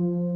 Mm-hmm.